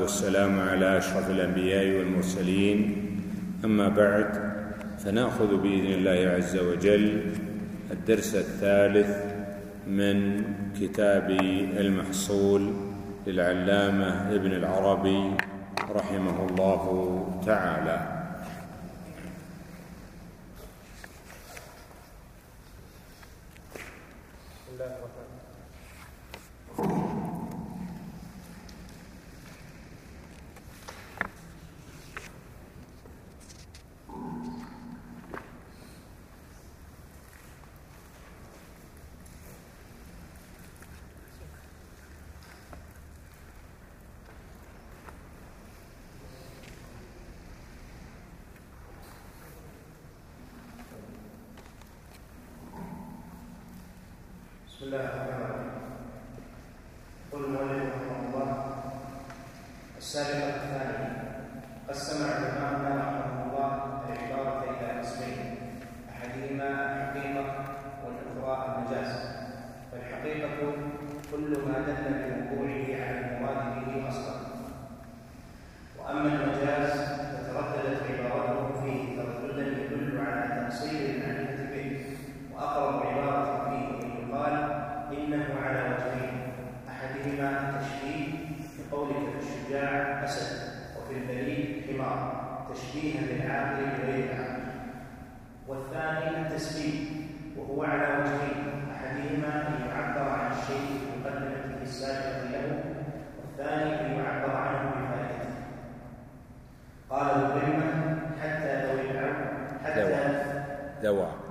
والصلاة والسلام على أشرف الأنبياء والمرسلين. أما بعد فنأخذ بإذن الله عز وجل الدرس الثالث من كتاب المحصول للعلامة ابن العربي رحمه الله تعالى. حملوا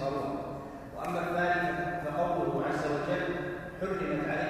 يسخرون. وأما الثالث فقوله عز وجل حرمت عليهم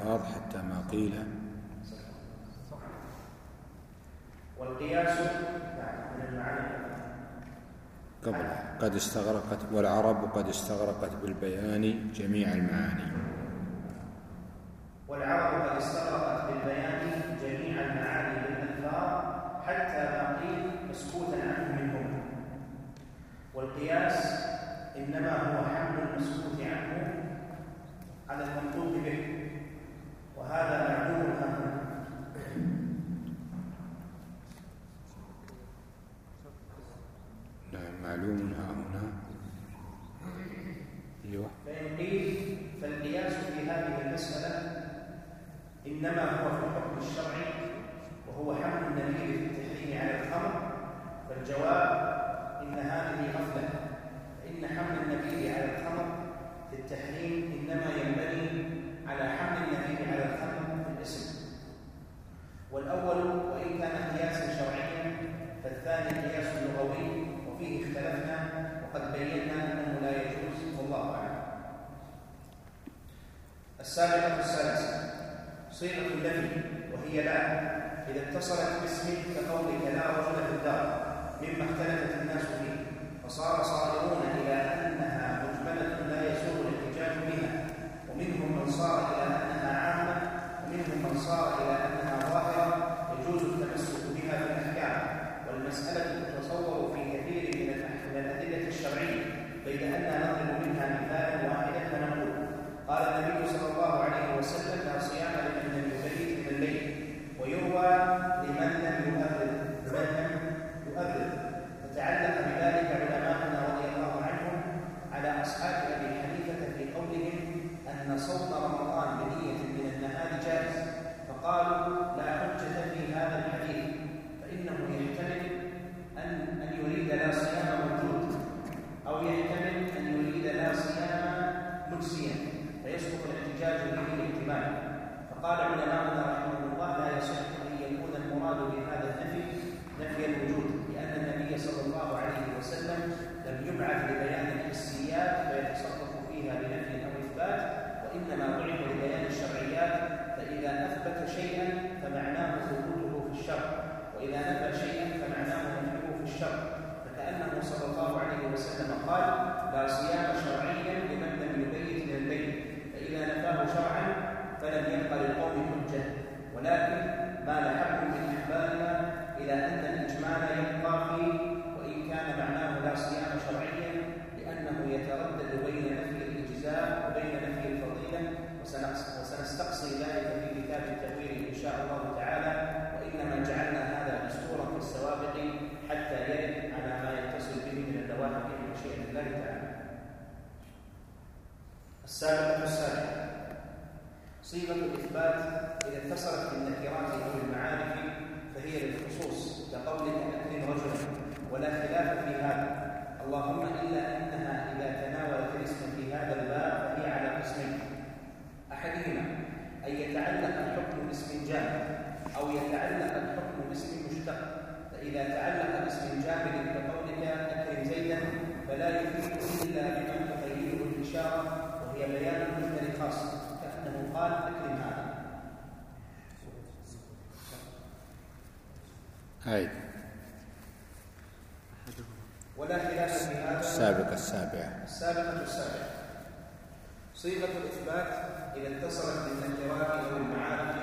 الإحفاظ حتى ما قيل. والقياس من المعاني قبل. قد استغرقت والعرب قد استغرقت بالبيان جميع المعاني. والعرب قد استغرقت بالبيان جميع المعاني للألفاظ حتى ما قيل مسكوتا عنه منهم والقياس إنما هو حمل المسكوت عنه على المنطوق به. الله به مشيئة الله تعالى السابقة السابقة صيغة الإثبات إذا اتصلت بالنكرات أو المعارف فهي للخصوص كقول أكرم رجلا ولا خلاف في هذا. اللهم إلا أنها إذا تناولت الاسم في هذا الباب فهي على قسمين. أحدهما أن يتعلق الحكم باسم جامد أو يتعلق الحكم باسم مشتق. فإذا تعلق باسم جامد كقول إلا أكرم فلا يفيد إلا بما تخيله الإشارة وهي بيان المثل الخاص كأنه قال أكرم هذا أيضا ولا خلاف في هذا. السابقة السابعة. السابقة السابعة. صيغة الإثبات إذا اتصلت بالنكرات أو المعارف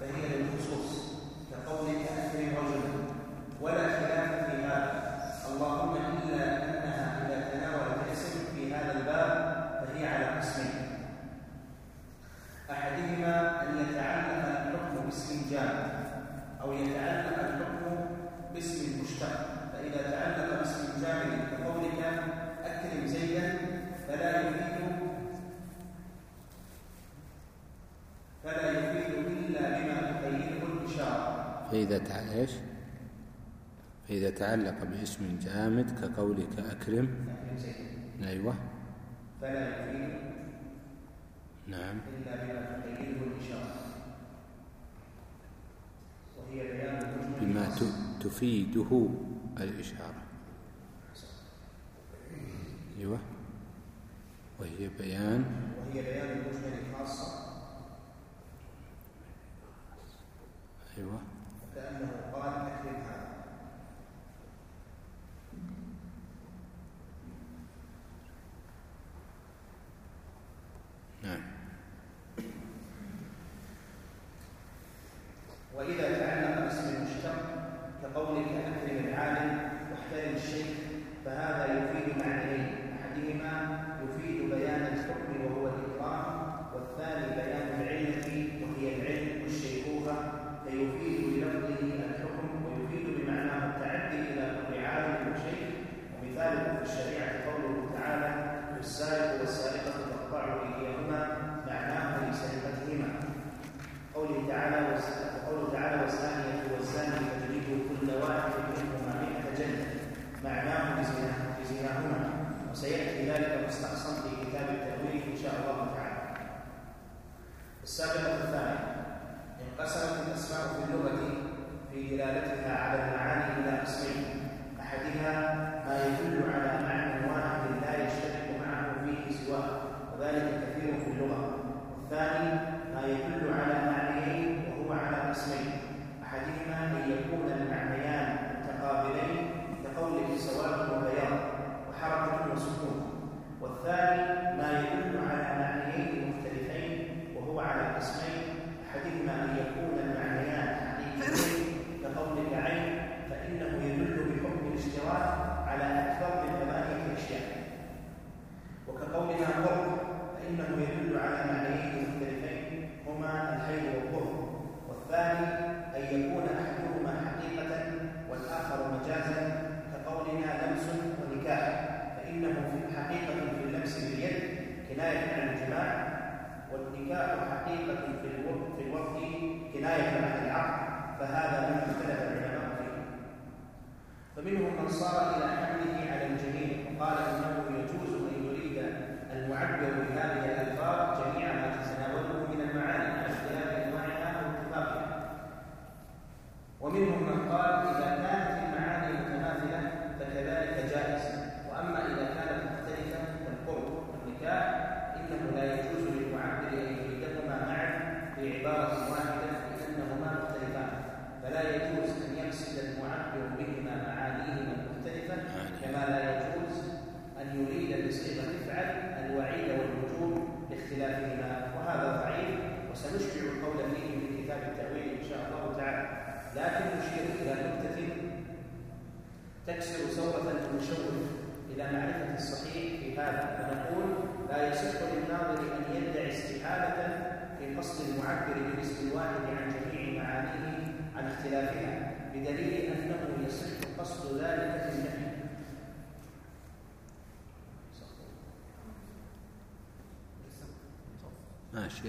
فهي للخصوص كقولك أكرم رجلا. ولا خلاف فإذا إيش؟ فإذا تعلق باسم جامد كقولك أكرم. أيوة. فلا يفيد نعم. إلا بما تقيده الإشارة وهي بيان بما تفيده الإشارة. أيوة. وهي بيان. وهي بيان المجمل الخاصة أيوة. that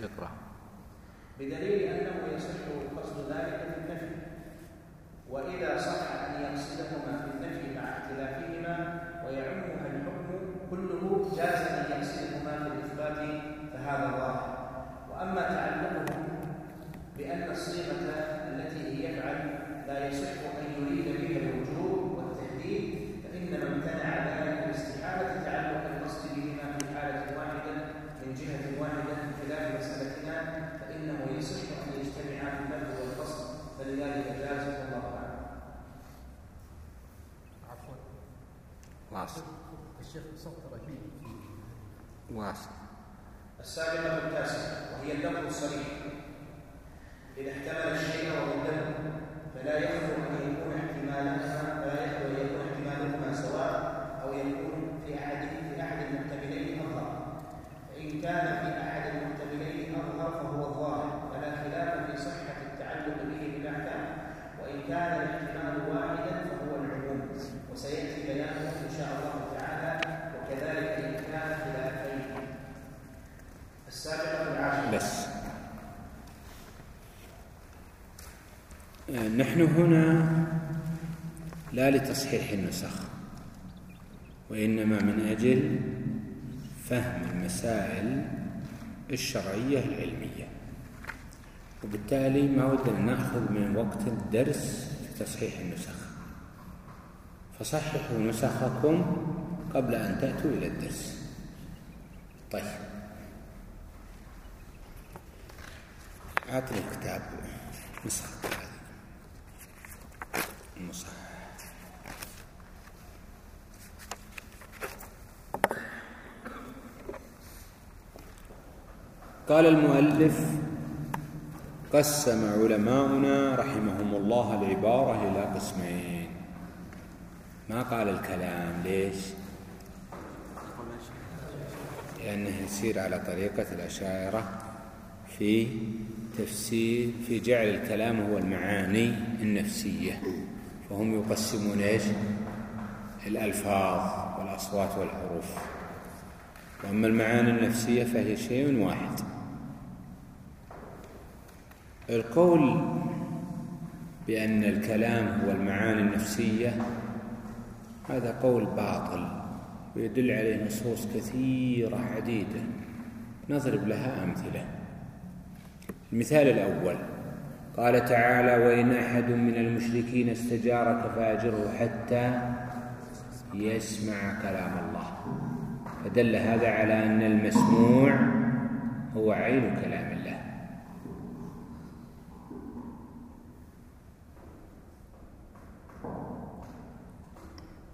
இருக்கிறான் نحن هنا لا لتصحيح النسخ وإنما من أجل فهم المسائل الشرعية العلمية. وبالتالي ما ودنا نأخذ من وقت الدرس في تصحيح النسخ. فصححوا نسخكم قبل أن تأتوا إلى الدرس. طيب. أعطني كتاب نسخة هذه المصحف قال المؤلف قسم علماؤنا رحمهم الله العبارة إلى قسمين. ما قال الكلام؟ ليش؟ لأنه يسير على طريقة الأشاعرة في تفسير في جعل الكلام هو المعاني النفسية. فهم يقسمون إيش؟ الألفاظ والأصوات والحروف. وأما المعاني النفسية فهي شيء واحد. القول بأن الكلام هو المعاني النفسية هذا قول باطل ويدل عليه نصوص كثيرة عديدة نضرب لها أمثلة. المثال الأول قال تعالى وإن أحد من المشركين استجارك فأجره حتى يسمع كلام الله. فدل هذا على أن المسموع هو عين كلام الله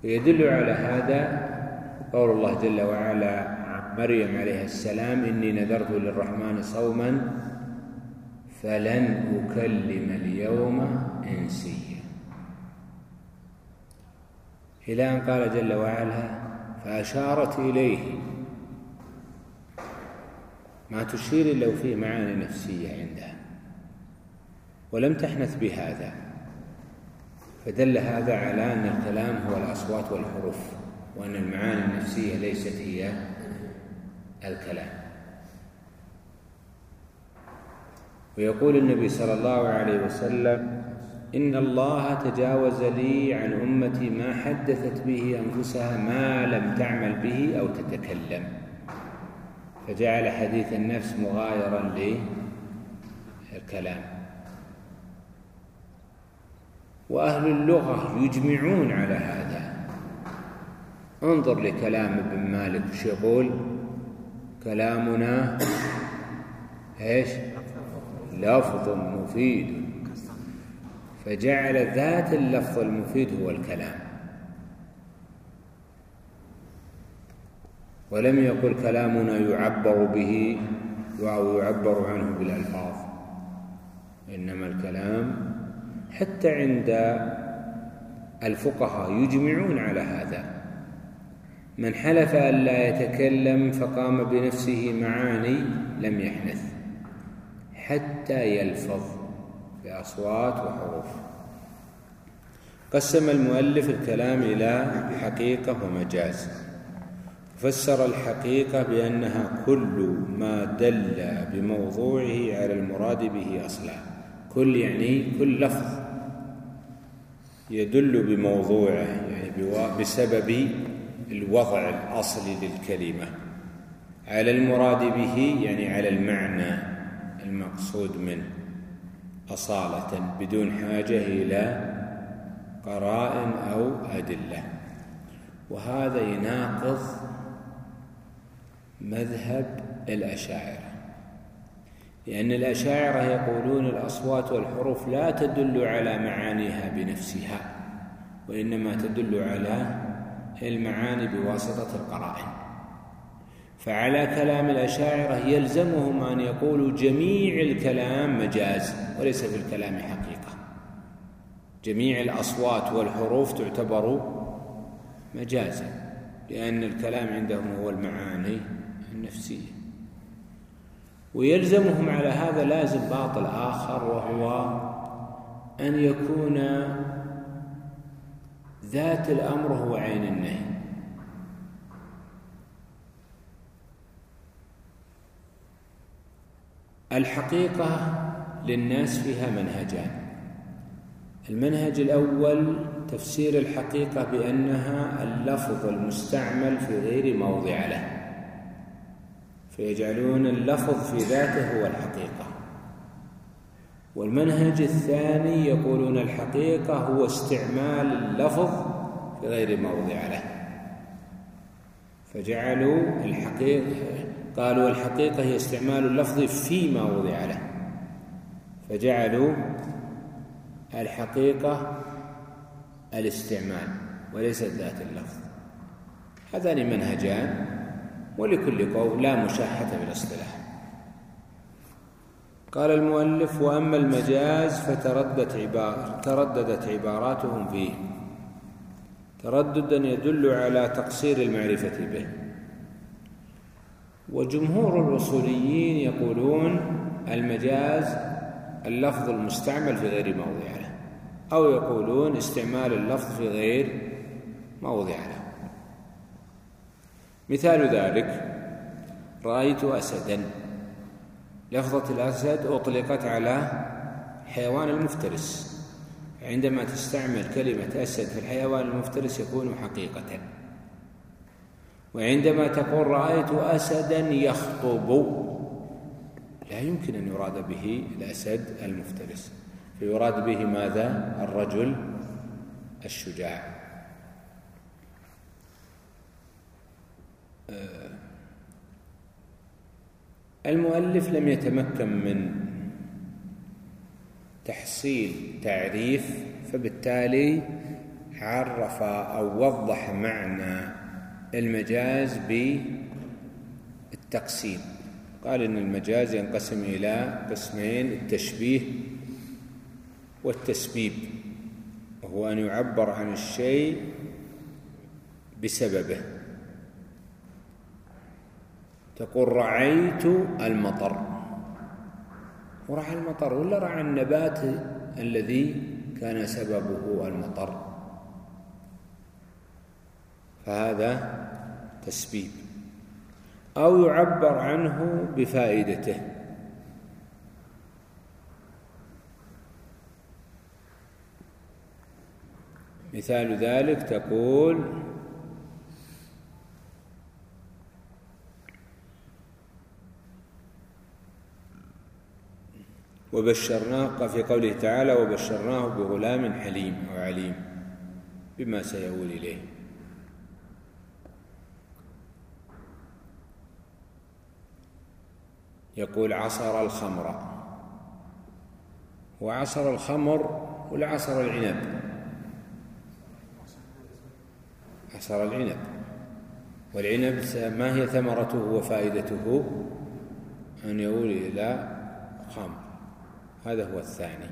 ويدل على هذا قول الله جل وعلا عن مريم عليه السلام إني نذرت للرحمن صوما فلن أكلم اليوم إنسيا. إلى أن قال جل وعلا فأشارت إليه. ما تشير إلا وفيه معاني نفسية عندها. ولم تحنث بهذا. فدل هذا على أن الكلام هو الأصوات والحروف وأن المعاني النفسية ليست هي الكلام. ويقول النبي صلى الله عليه وسلم إن الله تجاوز لي عن أمتي ما حدثت به أنفسها ما لم تعمل به أو تتكلم. فجعل حديث النفس مغايرا للكلام. وأهل اللغة يجمعون على هذا. انظر لكلام ابن مالك وش يقول؟ كلامنا إيش؟ لفظ مفيد. فجعل ذات اللفظ المفيد هو الكلام. ولم يقل كلامنا يعبر به أو يعبر عنه بالألفاظ. إنما الكلام حتى عند الفقهاء يجمعون على هذا. من حلف أن لا يتكلم فقام بنفسه معاني لم يحنث حتى يلفظ بأصوات وحروف. قسم المؤلف الكلام إلى حقيقة ومجاز. فسر الحقيقة بأنها كل ما دل بموضوعه على المراد به أصلا. كل يعني كل لفظ. يدل بموضوعه يعني بسبب الوضع الأصلي للكلمة. على المراد به يعني على المعنى المقصود منه. أصالة بدون حاجة إلى قرائن أو أدلة. وهذا يناقض مذهب الأشاعرة. لأن الأشاعرة يقولون الأصوات والحروف لا تدل على معانيها بنفسها وإنما تدل على المعاني بواسطة القرائن. فعلى كلام الأشاعرة يلزمهم أن يقولوا جميع الكلام مجاز وليس في الكلام حقيقة. جميع الأصوات والحروف تعتبر مجازا لأن الكلام عندهم هو المعاني النفسية. ويلزمهم على هذا لازم باطل آخر وهو أن يكون ذات الأمر هو عين النهي. الحقيقة للناس فيها منهجان. المنهج الأول تفسير الحقيقة بأنها اللفظ المستعمل في غير موضع له. فيجعلون اللفظ في ذاته هو الحقيقة. والمنهج الثاني يقولون الحقيقة هو استعمال اللفظ في غير موضع له. فجعلوا الحقيقة قالوا الحقيقة هي استعمال اللفظ فيما وضع له. فجعلوا الحقيقة الاستعمال وليست ذات اللفظ. هذان منهجان. ولكل قول لا مشاحة بالاصطلاح قال المؤلف وأما المجاز فتردت عبار ترددت عباراتهم فيه. ترددا يدل على تقصير المعرفة به. وجمهور الأصوليين يقولون المجاز اللفظ المستعمل في غير موضع له أو يقولون استعمال اللفظ في غير موضع له مثال ذلك. رأيت أسدا. لفظة الأسد أطلقت على حيوان المفترس. عندما تستعمل كلمة أسد في الحيوان المفترس يكون حقيقة. وعندما تقول رأيت أسدا يخطب. لا يمكن أن يراد به الأسد المفترس. فيراد به ماذا؟ الرجل الشجاع. المؤلف لم يتمكن من تحصيل تعريف فبالتالي عرف أو وضح معنى المجاز بالتقسيم. قال إن المجاز ينقسم إلى قسمين التشبيه والتسبيب. وهو أن يعبر عن الشيء بسببه. تقول رعيت المطر. ورعى المطر ولا رعى النبات الذي كان سببه المطر؟ فهذا تسبيب. أو يعبر عنه بفائدته. مثال ذلك تقول وبشرناه في قوله تعالى وبشرناه بغلام حليم أو عليم بما سيؤول إليه. يقول عصر الخمر. وعصر الخمر ولا عصر العنب. عصر العنب. والعنب ما هي ثمرته وفائدته؟ أن يؤول إلى خمر. هذا هو الثاني.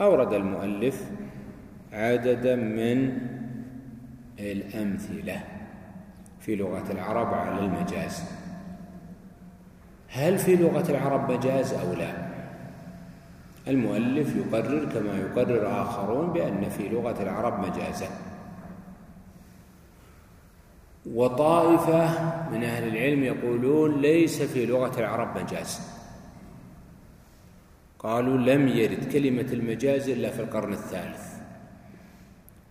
أورد المؤلف عددا من الأمثلة في لغة العرب على المجاز. هل في لغة العرب مجاز أو لا؟ المؤلف يقرر كما يقرر آخرون بأن في لغة العرب مجازا وطائفة من أهل العلم يقولون ليس في لغة العرب مجاز. قالوا لم يرد كلمة المجاز إلا في القرن الثالث.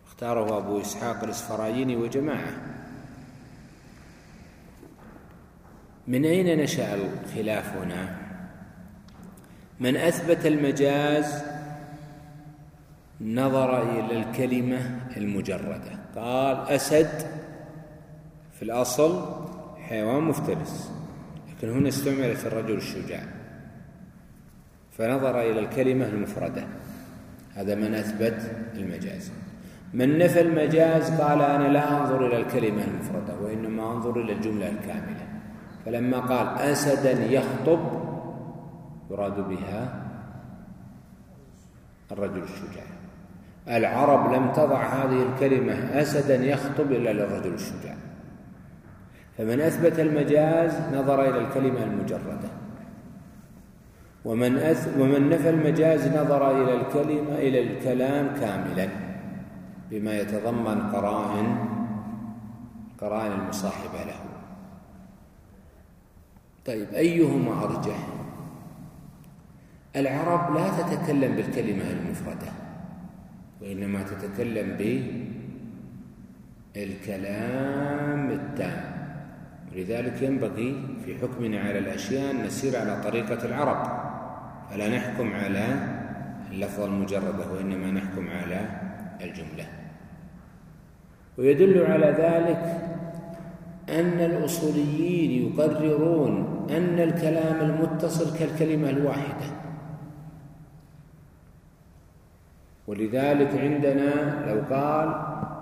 اختاره أبو إسحاق الإسفرايني وجماعة. من أين نشأ الخلاف هنا؟ من أثبت المجاز نظر إلى الكلمة المجردة. قال أسد في الأصل حيوان مفترس لكن هنا استعملت الرجل الشجاع. فنظر إلى الكلمة المفردة. هذا من أثبت المجاز. من نفى المجاز قال أنا لا أنظر إلى الكلمة المفردة وإنما أنظر إلى الجملة الكاملة. فلما قال أسدا يخطب يراد بها الرجل الشجاع. العرب لم تضع هذه الكلمة أسدا يخطب إلا للرجل الشجاع. فمن أثبت المجاز نظر إلى الكلمة المجردة. ومن أث ومن نفى المجاز نظر إلى الكلمة إلى الكلام كاملا بما يتضمن قرائن قرائن المصاحبة له. طيب أيهما أرجح؟ العرب لا تتكلم بالكلمة المفردة وإنما تتكلم بالكلام التام. ولذلك ينبغي في حكمنا على الأشياء أن نسير على طريقة العرب. فلا نحكم على اللفظة المجردة وإنما نحكم على الجملة. ويدل على ذلك أن الأصوليين يقررون أن الكلام المتصل كالكلمة الواحدة. ولذلك عندنا لو قال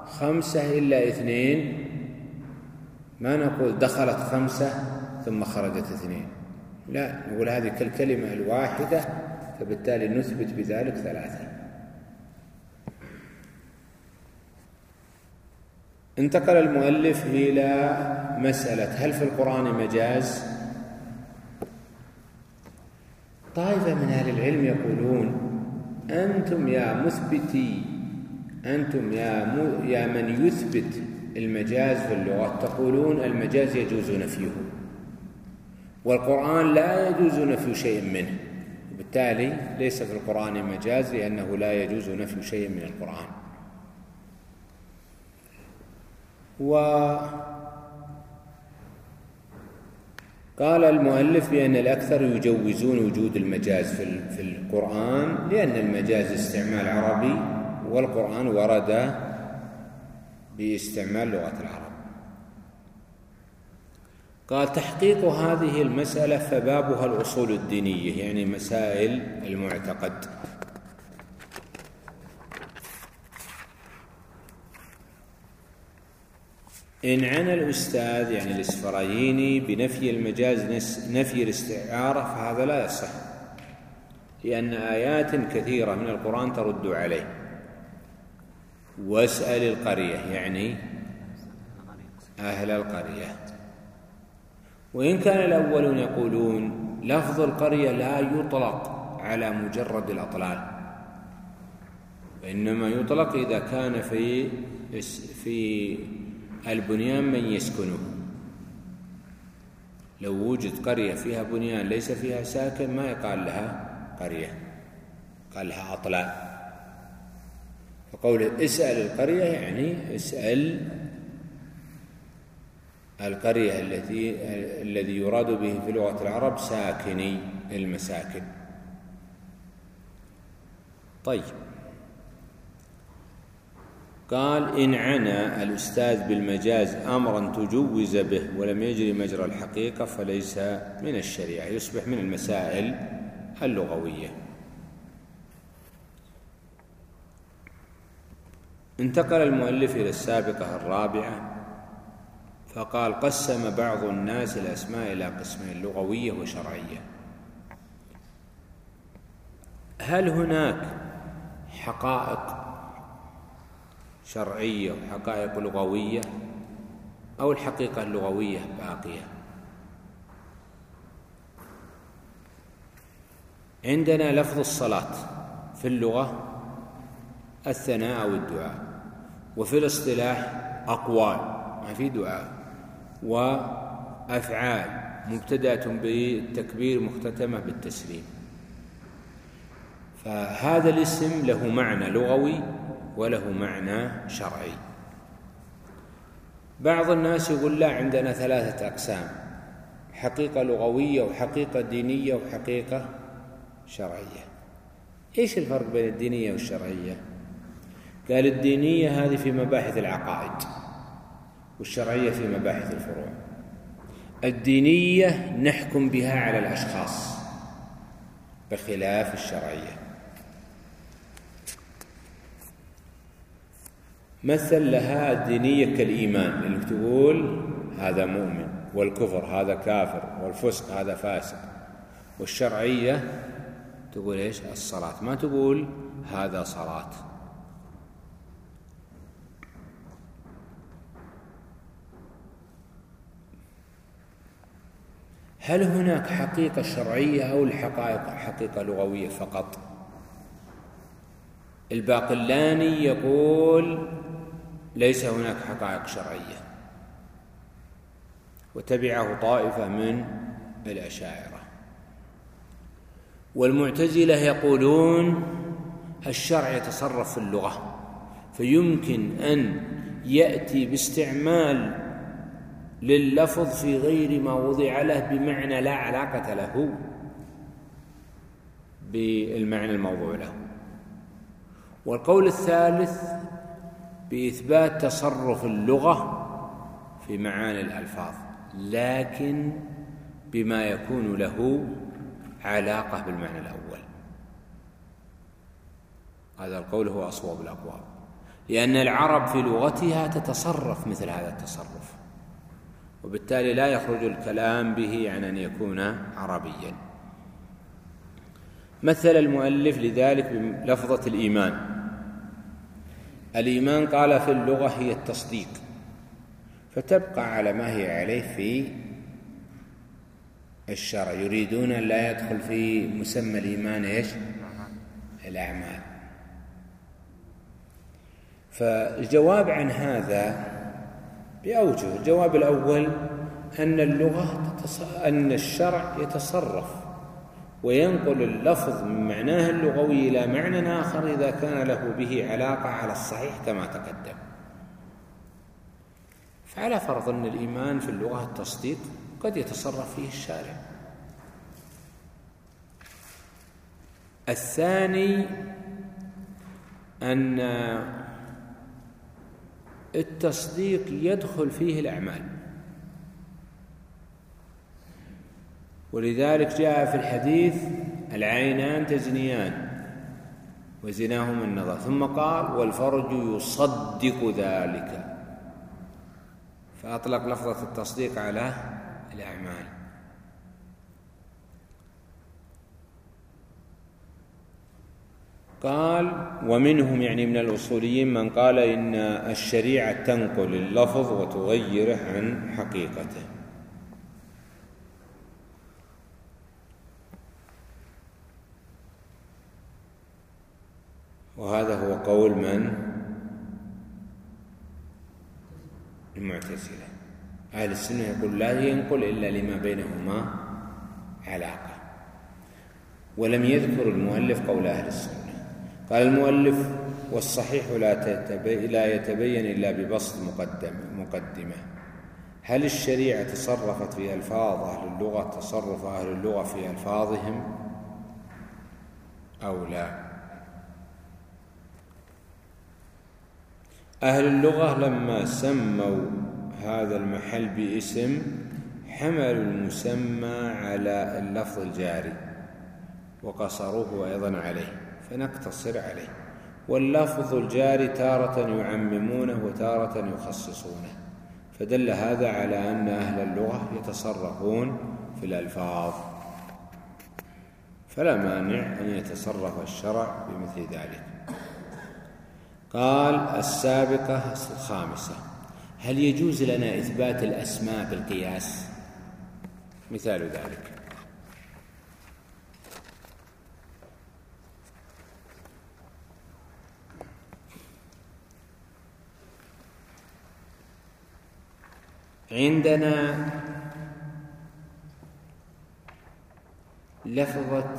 خمسة إلا اثنين ما نقول دخلت خمسة ثم خرجت اثنين. لا نقول هذه كالكلمة الواحدة فبالتالي نثبت بذلك ثلاثة. انتقل المؤلف إلى مسألة هل في القرآن مجاز؟ طائفة من أهل العلم يقولون أنتم يا مثبتي أنتم يا, يا من يثبت المجاز في اللغة تقولون المجاز يجوز نفيه والقرآن لا يجوز نفي شيء منه. وبالتالي ليس في القرآن مجاز لأنه لا يجوز نفي شيء من القرآن. و قال المؤلف بأن الأكثر يجوزون وجود المجاز في القرآن لأن المجاز استعمال عربي والقرآن ورد باستعمال لغة العرب. قال تحقيق هذه المسألة فبابها الأصول الدينية يعني مسائل المعتقد. إن عنا الأستاذ يعني الإسفرايني بنفي المجاز نفي الاستعارة فهذا لا يصح لأن آيات كثيرة من القرآن ترد عليه. واسأل القرية يعني أهل القرية. وإن كان الأولون يقولون لفظ القرية لا يطلق على مجرد الأطلال وإنما يطلق إذا كان في في البنيان من يسكنه. لو وجد قرية فيها بنيان ليس فيها ساكن ما يقال لها قرية قال لها أطلال. فقول اسأل القرية يعني اسأل القرية التي الذي يراد به في لغة العرب ساكني المساكن. طيب. قال إن عنا الأستاذ بالمجاز أمرا تجوز به ولم يجري مجرى الحقيقة فليس من الشريعة يصبح من المسائل اللغوية. انتقل المؤلف إلى السابقة الرابعة. فقال قسم بعض الناس الأسماء إلى قسمين لغوية وشرعية. هل هناك حقائق شرعية وحقائق لغوية أو الحقيقة اللغوية باقية؟ عندنا لفظ الصلاة في اللغة الثناء أو الدعاء وفي الاصطلاح أقوال ما في دعاء. وأفعال مبتدأة بالتكبير مختتمة بالتسليم. فهذا الاسم له معنى لغوي وله معنى شرعي. بعض الناس يقول لا عندنا ثلاثة أقسام حقيقة لغوية وحقيقة دينية وحقيقة شرعية. إيش الفرق بين الدينية والشرعية؟ قال الدينية هذه في مباحث العقائد. والشرعية في مباحث الفروع. الدينية نحكم بها على الأشخاص بخلاف الشرعية. مثل لها الدينية كالإيمان اللي تقول هذا مؤمن والكفر هذا كافر والفسق هذا فاسق. والشرعية تقول إيش؟ الصلاة. ما تقول هذا صلاة. هل هناك حقيقة شرعية أو الحقائق حقيقة لغوية فقط؟ الباقلاني يقول ليس هناك حقائق شرعية وتبعه طائفة من الأشاعرة. والمعتزلة يقولون الشرع يتصرف في اللغة فيمكن أن يأتي باستعمال لللفظ في غير ما وضع له بمعنى لا علاقة له بالمعنى الموضوع له. والقول الثالث بإثبات تصرف اللغة في معاني الألفاظ لكن بما يكون له علاقة بالمعنى الأول. هذا القول هو أصوب الأقوال. لأن العرب في لغتها تتصرف مثل هذا التصرف. وبالتالي لا يخرج الكلام به عن أن يكون عربيا. مثل المؤلف لذلك بلفظة الإيمان. الإيمان قال في اللغة هي التصديق فتبقى على ما هي عليه في الشرع. يريدون أن لا يدخل في مسمى الإيمان إيش؟ الأعمال. فالجواب عن هذا بأوجه الجواب الأول أن اللغة أن الشرع يتصرف وينقل اللفظ من معناه اللغوي إلى معنى آخر إذا كان له به علاقة على الصحيح كما تقدم. فعلى فرض أن الإيمان في اللغة التصديق قد يتصرف فيه الشارع. الثاني أن التصديق يدخل فيه الأعمال. ولذلك جاء في الحديث العينان تزنيان وزناهما النظر. ثم قال والفرج يصدق ذلك. فأطلق لفظة التصديق على الأعمال. قال ومنهم يعني من الأصوليين من قال إن الشريعة تنقل اللفظ وتغيره عن حقيقته. وهذا هو قول من؟ المعتزلة. أهل السنة يقول لا ينقل إلا لما بينهما علاقة. ولم يذكر المؤلف قول أهل السنة. قال المؤلف والصحيح لا, لا يتبين إلا ببسط مقدم مقدمة. هل الشريعة تصرفت في ألفاظ أهل اللغة تصرف أهل اللغة في ألفاظهم؟ أو لا؟ أهل اللغة لما سموا هذا المحل باسم حملوا المسمى على اللفظ الجاري وقصروه أيضا عليه. فنقتصر عليه. واللفظ الجاري تارة يعممونه وتارة يخصصونه. فدل هذا على أن أهل اللغة يتصرفون في الألفاظ. فلا مانع أن يتصرف الشرع بمثل ذلك. قال السابقة الخامسة هل يجوز لنا إثبات الأسماء بالقياس؟ مثال ذلك. عندنا لفظة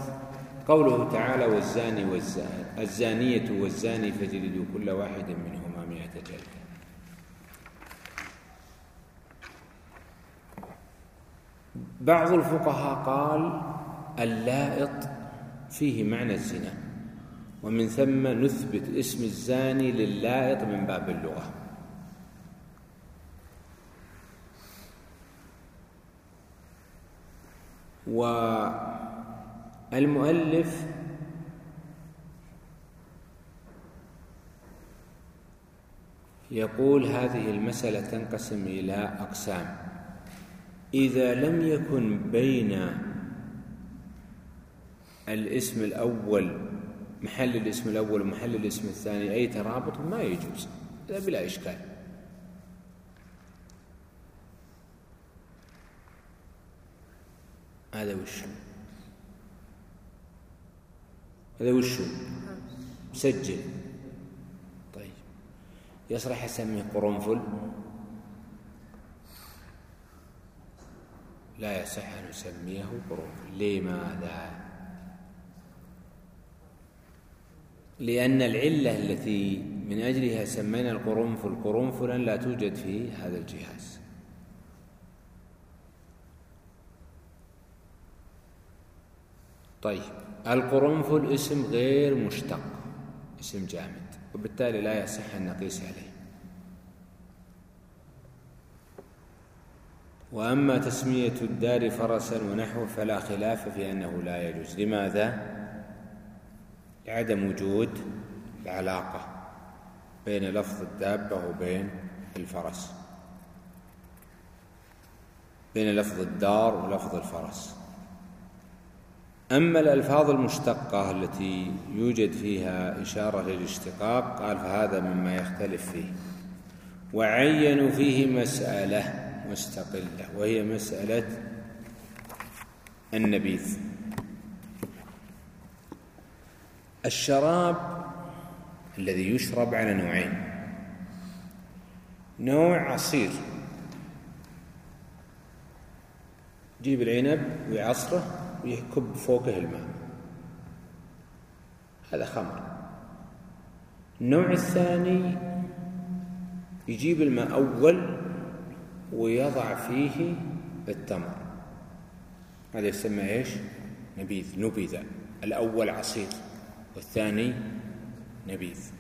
قوله تعالى والزاني والزاني الزانية والزاني فجلدوا كل واحد منهما مئة جلدة. بعض الفقهاء قال اللائط فيه معنى الزنا ومن ثم نثبت اسم الزاني للائط من باب اللغة. والمؤلف يقول هذه المسألة تنقسم إلى أقسام. إذا لم يكن بين الاسم الأول محل الاسم الأول ومحل الاسم الثاني أي ترابط ما يجوز هذا بلا إشكال. هذا وش؟ هذا وش؟ سجل. طيب. يصلح اسميه قرنفل. لا يصح أن نسميه قرنفل. لماذا؟ لأن العلة التي من أجلها سمينا القرنفل قرنفلا لا توجد في هذا الجهاز. طيب القرنفل اسم غير مشتق اسم جامد وبالتالي لا يصح أن نقيس عليه. وأما تسمية الدار فرسا ونحوه فلا خلاف في أنه لا يجوز. لماذا؟ لعدم وجود العلاقة بين لفظ الدابة وبين الفرس بين لفظ الدار ولفظ الفرس. أما الألفاظ المشتقة التي يوجد فيها إشارة للاشتقاق قال فهذا مما يختلف فيه. وعينوا فيه مسألة مستقلة وهي مسألة النبيذ. الشراب الذي يشرب على نوعين. نوع عصير. جيب العنب ويعصره ويكب فوقه الماء. هذا خمر. النوع الثاني يجيب الماء أول ويضع فيه التمر. هذا يسمى إيش؟ نبيذ نبذ الأول عصير والثاني نبيذ.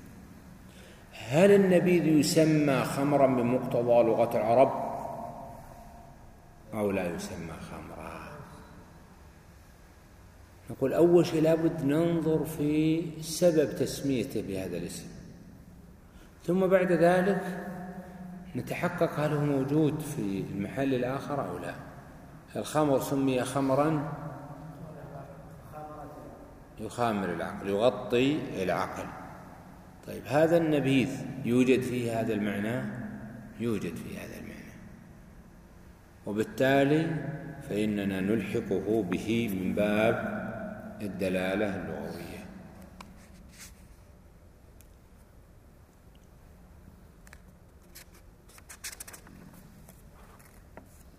هل النبيذ يسمى خمرا بمقتضى لغة العرب؟ أو لا يسمى خمرا؟ نقول أول شيء لابد ننظر في سبب تسميته بهذا الاسم. ثم بعد ذلك نتحقق هل هو موجود في المحل الآخر أو لا. الخمر سمي خمرا يخامر العقل يغطي العقل. طيب هذا النبيذ يوجد فيه هذا المعنى؟ يوجد فيه هذا المعنى. وبالتالي فإننا نلحقه به من باب الدلالة اللغوية.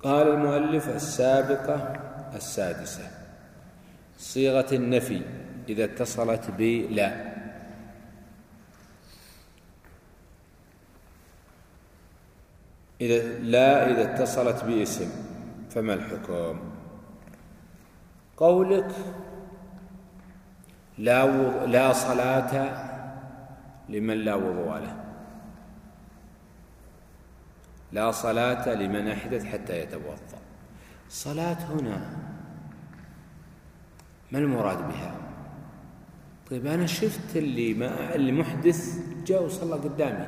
قال المؤلف السابقة السادسة صيغة النفي إذا اتصلت بلا إذا لا إذا اتصلت باسم فما الحكم؟ قولك لا لا صلاة لمن لا وضوء له. لا صلاة لمن أحدث حتى يتوضأ. صلاة هنا ما المراد بها؟ طيب أنا شفت اللي ما اللي محدث جاء وصلى قدامي.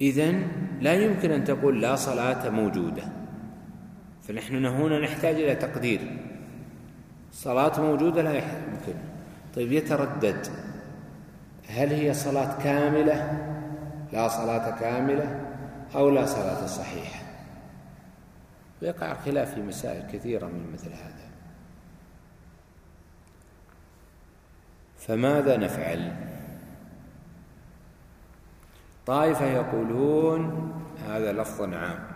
إذن لا يمكن أن تقول لا صلاة موجودة. فنحن هنا نحتاج إلى تقدير. صلاة موجودة لا يمكن طيب يتردد. هل هي صلاة كاملة؟ لا صلاة كاملة أو لا صلاة صحيحة. ويقع الخلاف في مسائل كثيرة من مثل هذا. فماذا نفعل؟ طائفة يقولون هذا لفظ عام.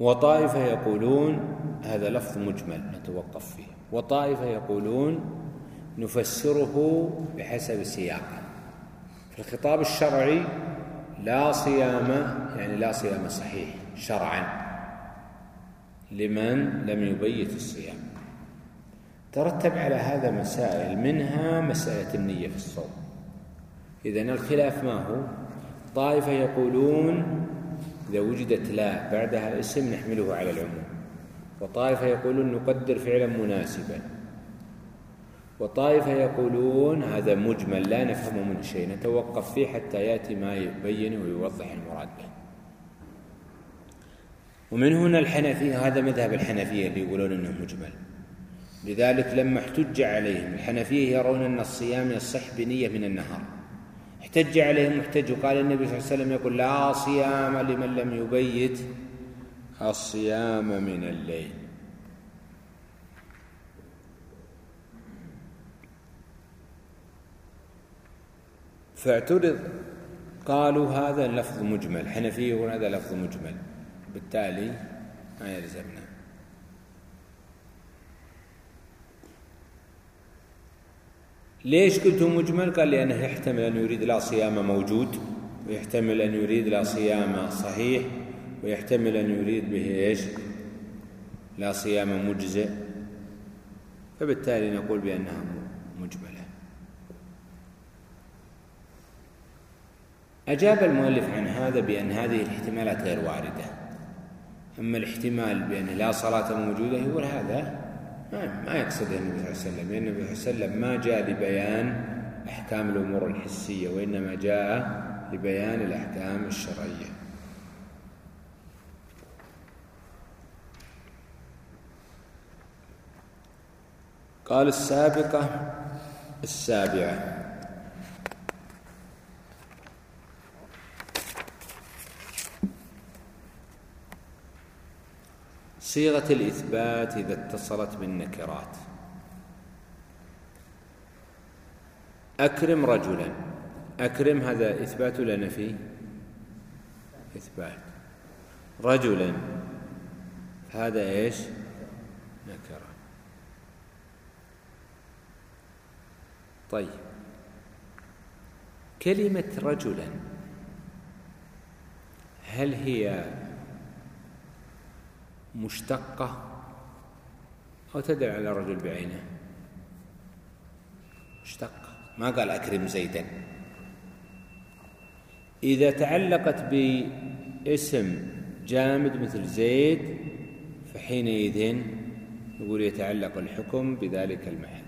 وطائفة يقولون هذا لفظ مجمل نتوقف فيه. وطائفة يقولون نفسره بحسب سياقه. في الخطاب الشرعي لا صيام يعني لا صيام صحيح شرعا لمن لم يبيت الصيام. ترتب على هذا مسائل منها مسألة النية في الصوم. إذن الخلاف ما هو؟ طائفة يقولون إذا وجدت لا بعدها اسم نحمله على العموم. وطائفة يقولون نقدر فعلا مناسبا. وطائفة يقولون هذا مجمل لا نفهم منه شيء نتوقف فيه حتى يأتي ما يبين ويوضح المراد به. ومن هنا الحنفية هذا مذهب الحنفية اللي يقولون إنه مجمل. لذلك لما احتج عليهم الحنفية يرون أن الصيام يصح بنية من النهار. احتج عليهم محتج وقال النبي صلى الله عليه وسلم يقول لا صيام لمن لم يبيت الصيام من الليل. فاعترض. قالوا هذا لفظ مجمل. يقول هذا لفظ مجمل. بالتالي ما يلزمنا. ليش قلت مجمل؟ قال لأنه يحتمل أن يريد لا صيام موجود ويحتمل أن يريد لا صيام صحيح ويحتمل أن يريد به إيش؟ لا صيام مجزئ. فبالتالي نقول بأنها مجملة. أجاب المؤلف عن هذا بأن هذه الاحتمالات غير واردة. أما الاحتمال بأن لا صلاة موجودة يقول هذا ما يقصده النبي صلى الله عليه وسلم لأن النبي صلى الله عليه وسلم ما جاء لبيان أحكام الأمور الحسية وإنما جاء لبيان الأحكام الشرعية. قال السابقة السابعة. صيغة الإثبات إذا اتصلت بالنكرات. أكرم رجلا. أكرم هذا إثبات ولا نفي؟ إثبات. رجلا. هذا إيش؟ نكرة. طيب. كلمة رجلا. هل هي مشتقة. أو تدل على رجل بعينه. مشتقة. ما قال أكرم زيدا. إذا تعلقت باسم جامد مثل زيد فحينئذ نقول يتعلق الحكم بذلك المحل.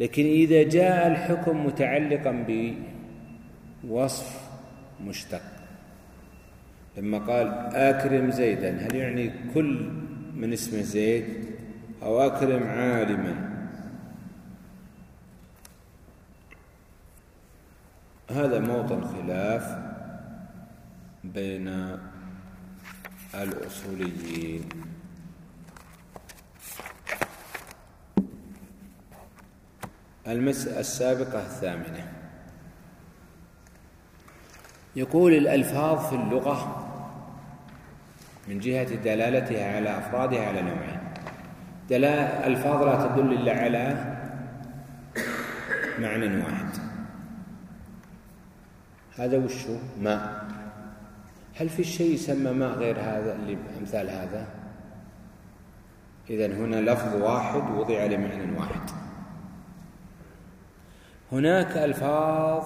لكن إذا جاء الحكم متعلقا بوصف مشتق. لما قال أكرم زيدا هل يعني كل من اسمه زيد؟ أو أكرم عالما. هذا موطن خلاف بين الأصوليين. المسألة السابقة الثامنة. يقول الألفاظ في اللغة من جهة دلالتها على أفرادها على نوعين. دلالة ألفاظ لا تدل إلا على معنى واحد. هذا وشو؟ ماء هل في شيء يسمى ماء غير هذا اللي أمثال هذا؟ إذا هنا لفظ واحد وضع لمعنى واحد. هناك ألفاظ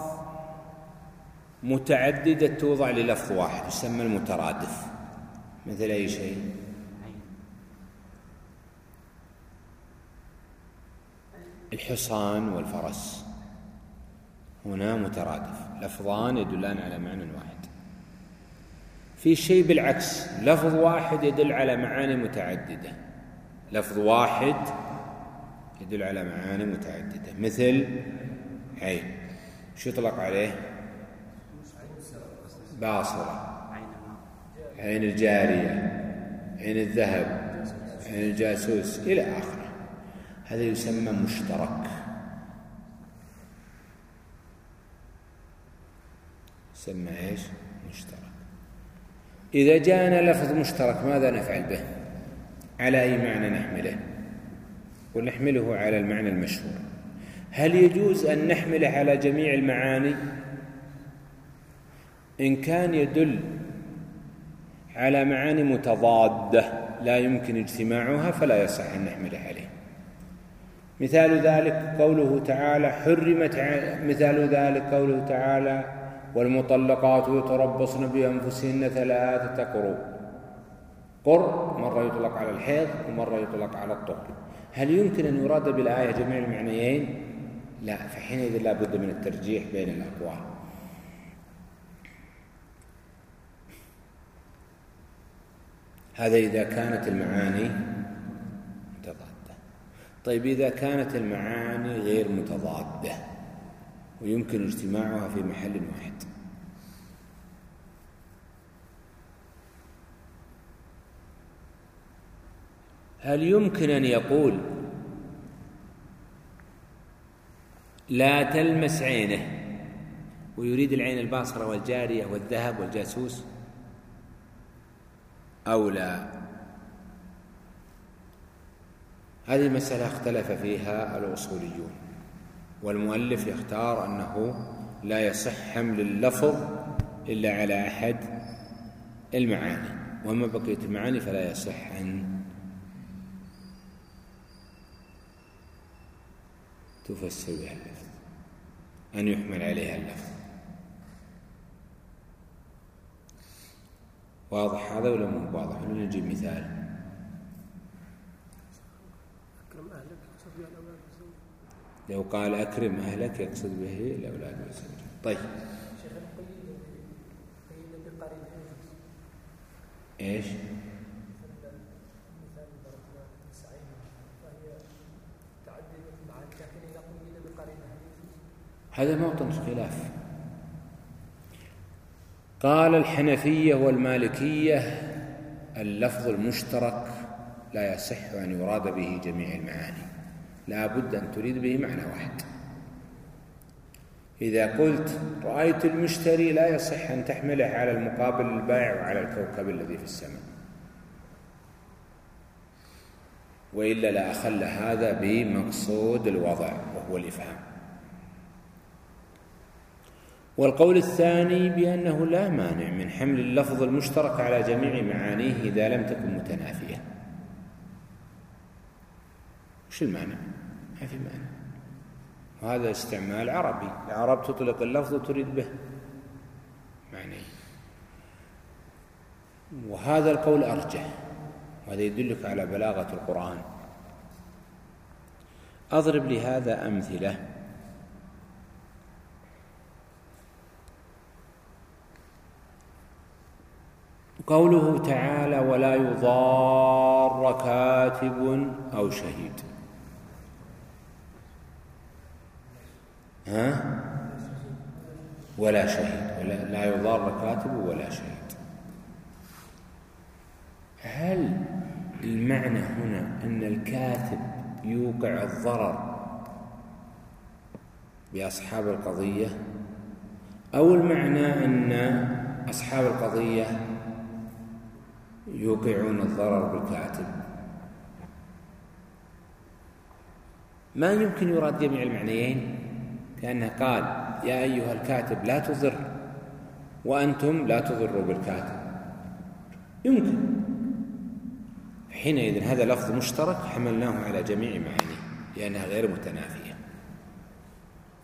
متعددة توضع للفظ واحد يسمى المترادف. مثل أي شيء؟ الحصان والفرس. هنا مترادف. لفظان يدلان على معنى واحد. في شيء بالعكس. لفظ واحد يدل على معاني متعددة. لفظ واحد يدل على معاني متعددة. مثل عين. شو يطلق عليه؟ باصرة. عين الجارية عين الذهب عين الجاسوس إلى آخره. هذا يسمى مشترك. يسمى إيش؟ مشترك. إذا جاءنا لفظ مشترك ماذا نفعل به؟ على أي معنى نحمله؟ ونحمله على المعنى المشهور. هل يجوز أن نحمله على جميع المعاني؟ إن كان يدل على معاني متضادة لا يمكن اجتماعها فلا يصح أن نحمله عليه. مثال ذلك قوله تعالى حرمت مثال ذلك قوله تعالى والمطلقات يتربصن بأنفسهن ثلاثة قروء قر مرة يطلق على الحيض ومرة يطلق على الطهر. هل يمكن أن يراد بالآية جميع المعنيين؟ لا فحينئذ لا بد من الترجيح بين الأقوال. هذا إذا كانت المعاني متضادة. طيب إذا كانت المعاني غير متضادة ويمكن اجتماعها في محل واحد. هل يمكن أن يقول لا تلمس عينه ويريد العين الباصرة والجارية والذهب والجاسوس؟ أو لا. هذه مسألة اختلف فيها الأصوليون والمؤلف يختار أنه لا يصح حمل اللفظ إلا على أحد المعاني وأما بقية المعاني فلا يصح أن تفسر بها اللفظ أن يحمل عليها اللفظ. واضح هذا ولا مو واضح؟ ولا نجيب مثال. لو قال أكرم أهلك يقصد به الأولاد والزوجة طيب. إيش؟ هذا موطن خلاف. قال الحنفية والمالكية اللفظ المشترك لا يصح أن يراد به جميع المعاني. لا بد أن تريد به معنى واحد. إذا قلت رأيت المشتري لا يصح أن تحمله على المقابل البائع وعلى الكوكب الذي في السماء. وإلا لا أخل هذا بمقصود الوضع وهو الإفهام. والقول الثاني بأنه لا مانع من حمل اللفظ المشترك على جميع معانيه إذا لم تكن متنافية. وش المعنى؟ ما في معنى وهذا استعمال عربي. العرب تطلق اللفظ وتريد به معنى. وهذا القول أرجح. وهذا يدلك على بلاغة القرآن. أضرب لهذا أمثلة. قوله تعالى ولا يضار كاتب أو شهيد. ها؟ ولا شهيد. ولا لا يضار كاتب ولا شهيد. هل المعنى هنا أن الكاتب يوقع الضرر بأصحاب القضية؟ أو المعنى أن أصحاب القضية يوقعون الضرر بالكاتب. ما يمكن يراد جميع المعنيين كأنه قال يا أيها الكاتب لا تضر وأنتم لا تضروا بالكاتب. يمكن. حينئذ هذا لفظ مشترك حملناه على جميع معانيه لأنها غير متنافية.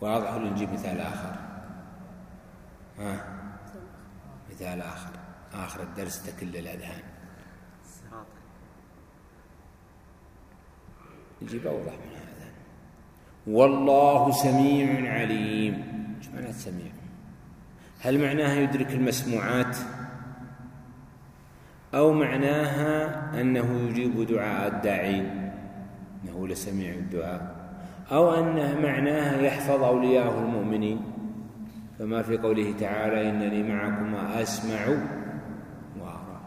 واضح نجيب مثال آخر؟ ها؟ مثال آخر. آخر الدرس تكل الأذهان. يجيب أوضح من هذا. والله سميع عليم. إيش معنى سميع؟ هل معناها يدرك المسموعات؟ أو معناها أنه يجيب دعاء الداعين أنه لسميع الدعاء. أو أنه معناها يحفظ أولياءه المؤمنين. فما في قوله تعالى إنني معكما أسمع وأرى.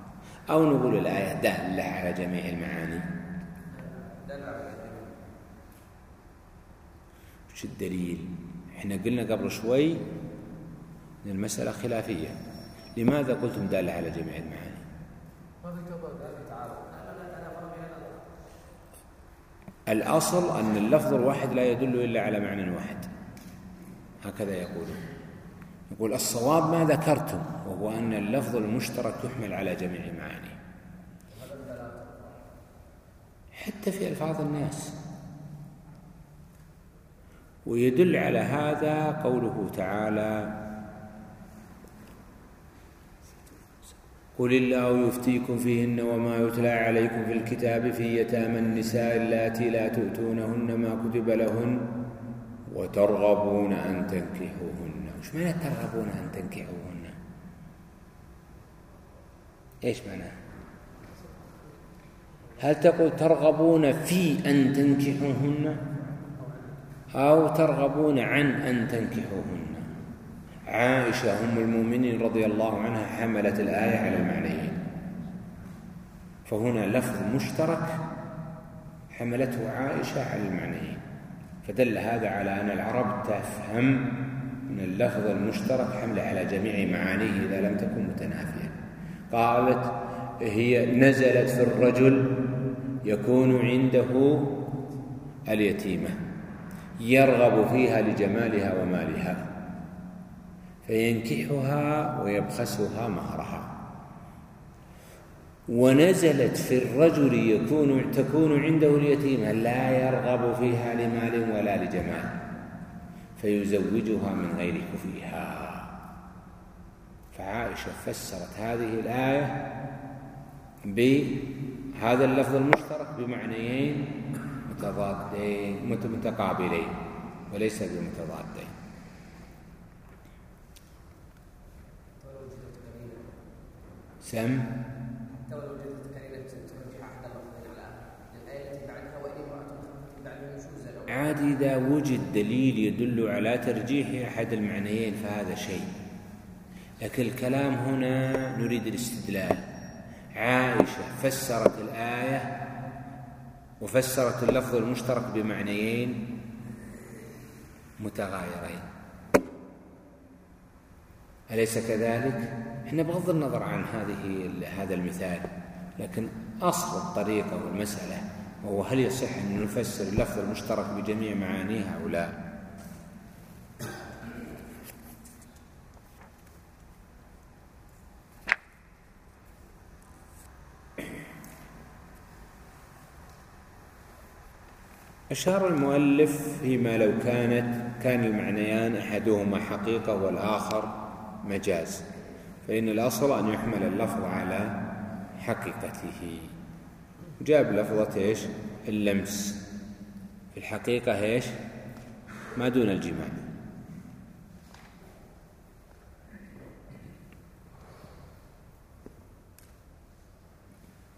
أو نقول الآية دالة على جميع المعاني. وش الدليل. إحنا قلنا قبل شوي إن المسألة خلافية. لماذا قلتم دالة على جميع المعاني؟ الأصل أن اللفظ الواحد لا يدل إلا على معنى واحد. هكذا يقولون. يقول الصواب ما ذكرتم وهو أن اللفظ المشترك يحمل على جميع معانيه حتى في ألفاظ الناس. ويدل على هذا قوله تعالى قل الله يفتيكم فيهن وما يتلى عليكم في الكتاب في يتامى النساء اللاتي لا تؤتونهن ما كتب لهن وترغبون أن تنكحوهن. وش معنى ترغبون أن تنكحوهن؟ إيش معناه هل تقول ترغبون في أن تنكحوهن؟ أو ترغبون عن أن تنكحوهن. عائشة أم المؤمنين رضي الله عنها حملت الآية على المعنيين. فهنا لفظ مشترك حملته عائشة على المعنيين. فدل هذا على أن العرب تفهم من اللفظ المشترك حمله على جميع معانيه إذا لم تكن متنافية. قالت هي نزلت في الرجل يكون عنده اليتيمة. يرغب فيها لجمالها ومالها فينكحها ويبخسها مهرها. ونزلت في الرجل يكون تكون عنده اليتيمة لا يرغب فيها لمال ولا لجمال فيزوجها من غير كفيها فعائشة فسرت هذه الآية بهذا اللفظ المشترك بمعنيين متضادين متقابلين وليس بمتضادين سم؟ عادي إذا وجد دليل يدل على ترجيح أحد المعنيين فهذا شيء لكن الكلام هنا نريد الاستدلال. عائشة فسرت الآية وفسرت اللفظ المشترك بمعنيين متغايرين أليس كذلك؟ إحنا بغض النظر عن هذه هذا المثال لكن أصل الطريقة والمسألة وهو هل يصح أن نفسر اللفظ المشترك بجميع معانيها أو لا؟ أشار المؤلف فيما لو كانت كان المعنيان أحدهما حقيقة والآخر مجاز فإن الأصل أن يحمل اللفظ على حقيقته. جاب لفظة إيش؟ اللمس. في الحقيقة إيش؟ ما دون الجماع.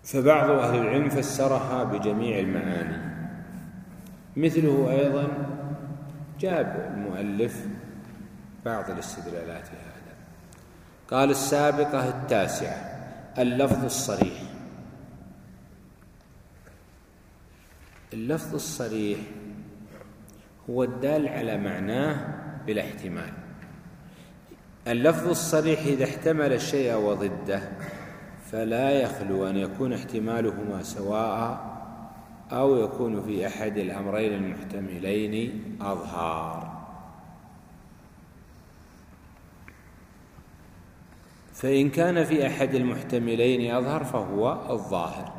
فبعض أهل العلم فسرها بجميع المعاني. مثله أيضا جاب المؤلف بعض الاستدلالات هذا. قال السابقة التاسعة اللفظ الصريح. اللفظ الصريح هو الدال على معناه بلا احتمال. اللفظ الصريح إذا احتمل الشيء وضده فلا يخلو أن يكون احتمالهما سواء أو يكون في أحد الأمرين المحتملين أظهار. فإن كان في أحد المحتملين أظهر فهو الظاهر.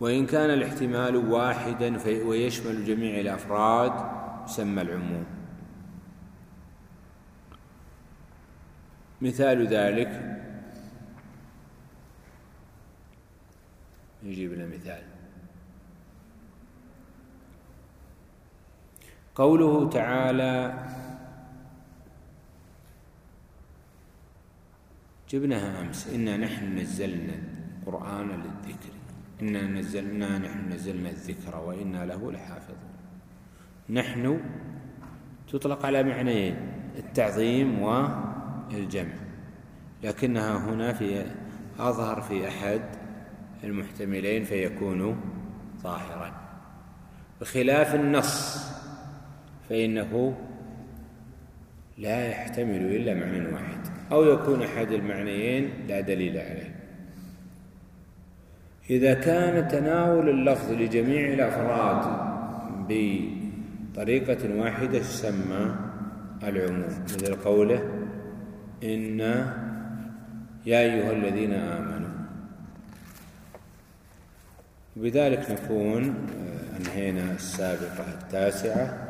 وإن كان الاحتمال واحدا ويشمل جميع الأفراد يسمى العموم. مثال ذلك يجيب لنا مثال. قوله تعالى جبناها أمس إنا نحن نزلنا القرآن للذكر. إنا نزلنا نحن نزلنا الذكر وإنا له لحافظون. نحن تطلق على معنيين التعظيم والجمع لكنها هنا في أظهر في أحد المحتملين فيكون ظاهرا بخلاف النص فإنه لا يحتمل إلا معنى واحد أو يكون أحد المعنيين لا دليل عليه. إذا كان تناول اللفظ لجميع الأفراد بطريقة واحدة يسمى العموم. مثل قوله إن يا أيها الذين آمنوا بذلك نكون آه، أنهينا السابقة التاسعة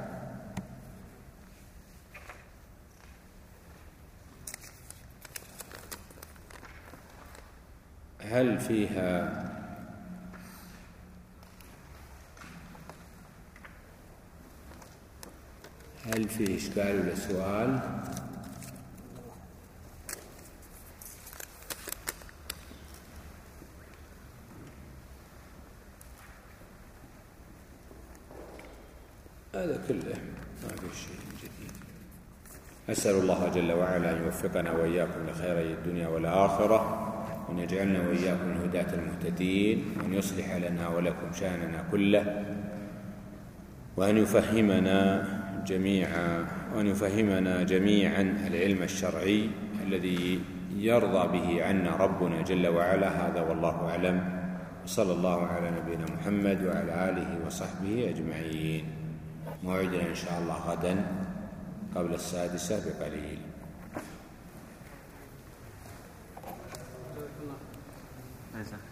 هل فيها هل فيه إشكال ولا سؤال؟ هذا كله ما في شيء جديد. أسأل الله جل وعلا أن يوفقنا وإياكم لخيري الدنيا والآخرة وأن يجعلنا وإياكم من هداة المهتدين وأن يصلح لنا ولكم شأننا كله وأن يفهمنا جميعا وأن يفهمنا جميعا العلم الشرعي الذي يرضى به عنا ربنا جل وعلا. هذا والله أعلم. وصلى الله على نبينا محمد وعلى آله وصحبه أجمعين. موعدنا إن شاء الله غدا قبل السادسة بقليل. جزاك الله.